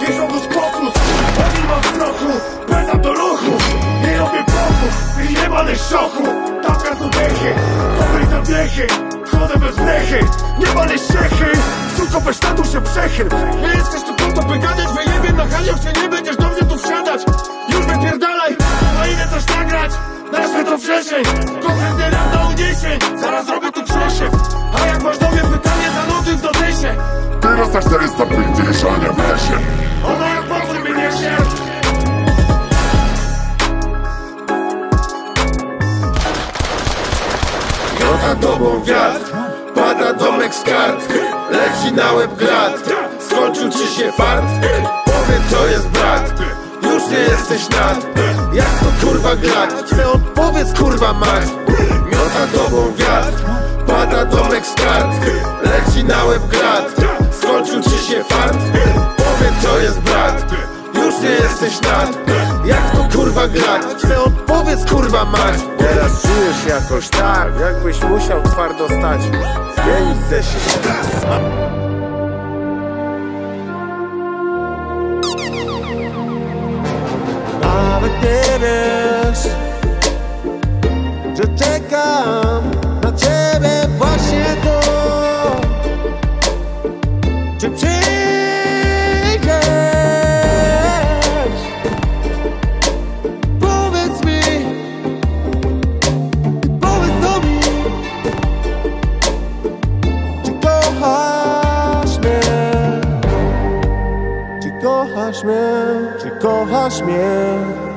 Jeżdżą do skoków Ogień mam w prochu Pędzam do ruchu. Nie robię bloków I jebany szoku. Tapka z udechy Dobrej zawiechy Wchodzę bez blechy Jebane ściechy Suko bez sztatu się przechyl. Nie jesteś tu po to by gadać Wyjebie na hali, czy nie będziesz do mnie tu wsiadać. Już wypierdalaj Na ile coś nagrać? Na świętą przestrzeń. Konkretnie rad na uniesień Zaraz zrobię tu przesiew Na 450 w lesie Ona jak potwór mnie niesie Miota tobą wiatr, pada domek z kart Leci na łeb grad, skończył ci się fart Powiedz co jest brat, już nie jesteś nad Jak to kurwa grać, chcę odpowiedz kurwa mać. Miota tobą wiatr, pada domek z kart Leci na łeb ci się fart Powiedz co jest brat, już nie jesteś nad. Jak to kurwa grać, chcę odpowiedz kurwa mać. Teraz czujesz jakoś tak, jakbyś musiał twardo stać. Zmienić ze się Czy przyjdziesz? Powiedz mi, powiedz to mi, czy kochasz mnie? Czy kochasz mnie? Czy kochasz mnie?